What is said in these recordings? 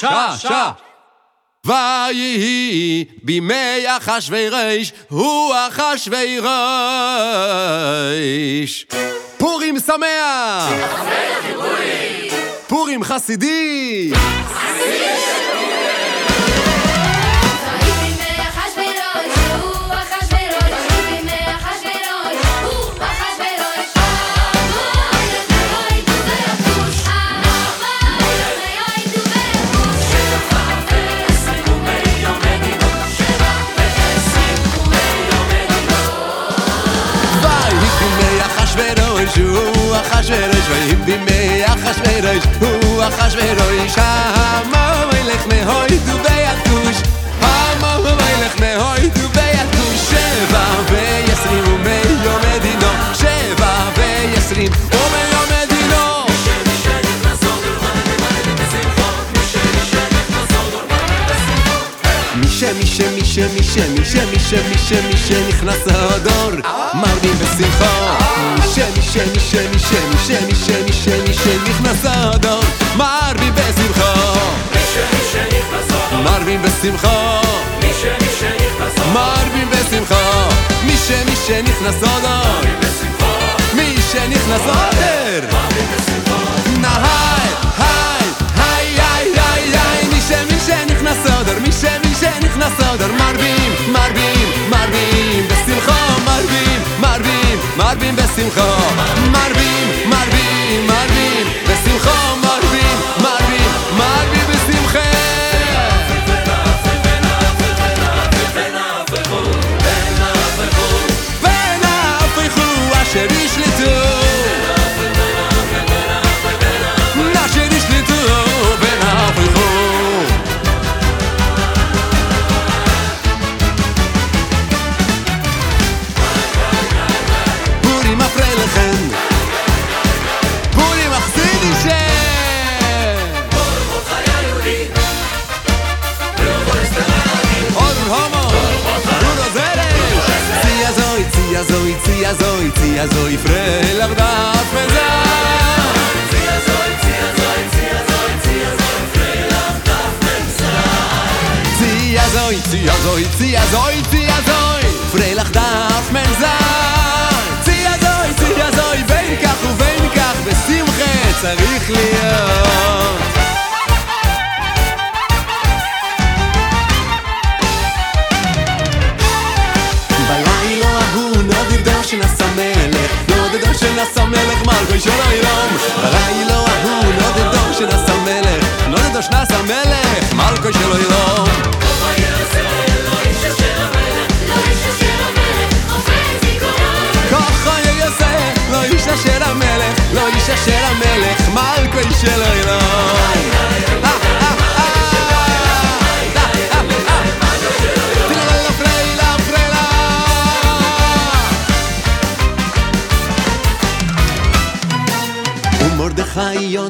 שעה, שעה. ויהי בימי אחשוורש, הוא אחשוורש. פורים שמח! פורים חסידי! חסידי! בי מייחס ווערט, הו אַ שמי שמי שמי שמי שמי שמי שנכנס ההדור מרבים בשמחה שמי שמי שמי שמי שמי שמי שמי שנכנס ההדור מרבים בשמחה מרבים בשמחה מרבים בשמחה מי שמי שנכנס ההדור מי שנכנס ההדור נהר בשמחה, azoy frey lag da fenza zi azoy zi azoy zi azoy frey lag da fenza zi azoy zi azoy zi azoy zi azoy frey lag da fenza zi azoy zi azoy ben kakh u ben kakh besim khatsarikh li ראשון היום בלילה ההוא לא נודד דור שנס המלך נודד לא דור שנס המלך מלכו של היום לא איש אשר המלך, לא איש אשר המלך, מלכו של אלוהים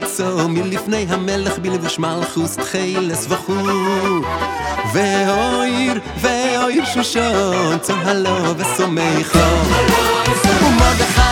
יוצא מלפני המלך בלבוש מלכוס תחילס וכו' ואויר, ואויר שושון צוהלו וסומכו. ומרדכי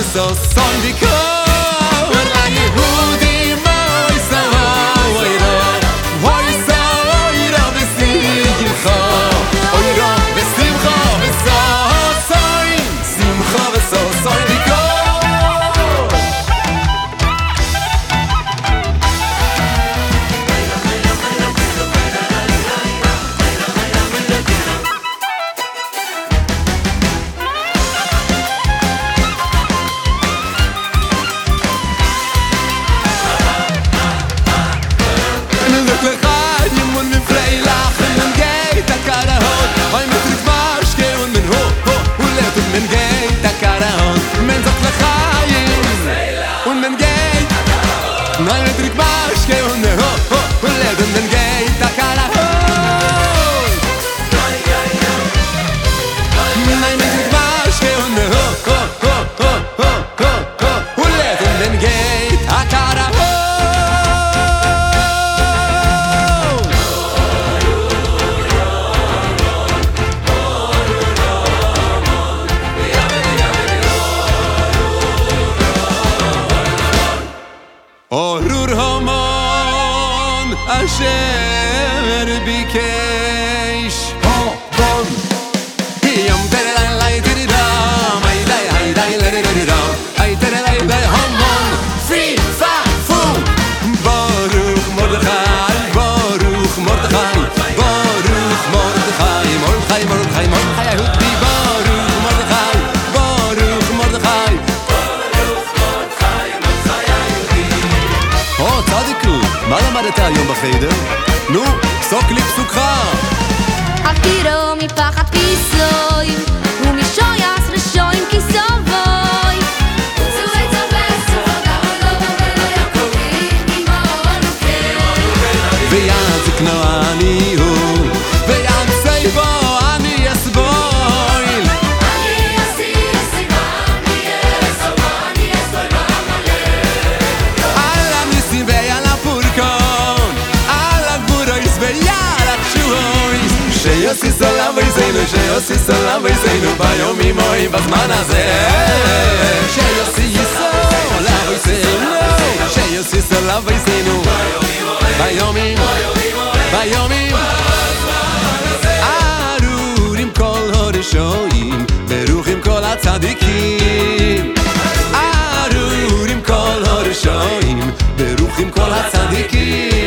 So, are Sunday. O rur homon a bikesh. עבדת היום בחדר? נו, סוק לי פסוקה! אבטירו מפחד פיסוי ומשויס ושויס אבוי זיינו שיוסי סול אבוי זיינו ביום אימוי בזמן הזה. שיוסי סול אבוי זיינו שיוסי סול אבוי זיינו ביום אימוי ביום אימוי ארורים כל הורשויים ברוחים כל הצדיקים. ארורים כל הורשויים ברוחים כל הצדיקים.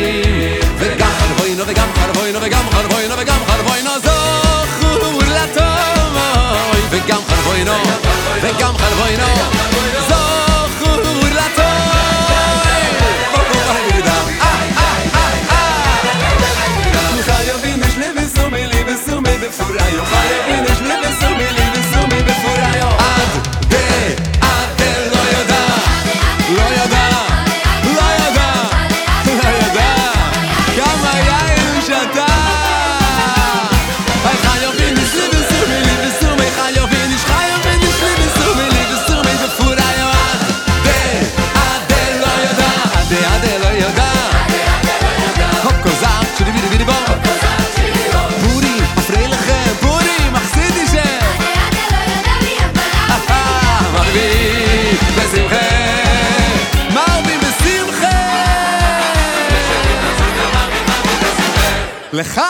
לך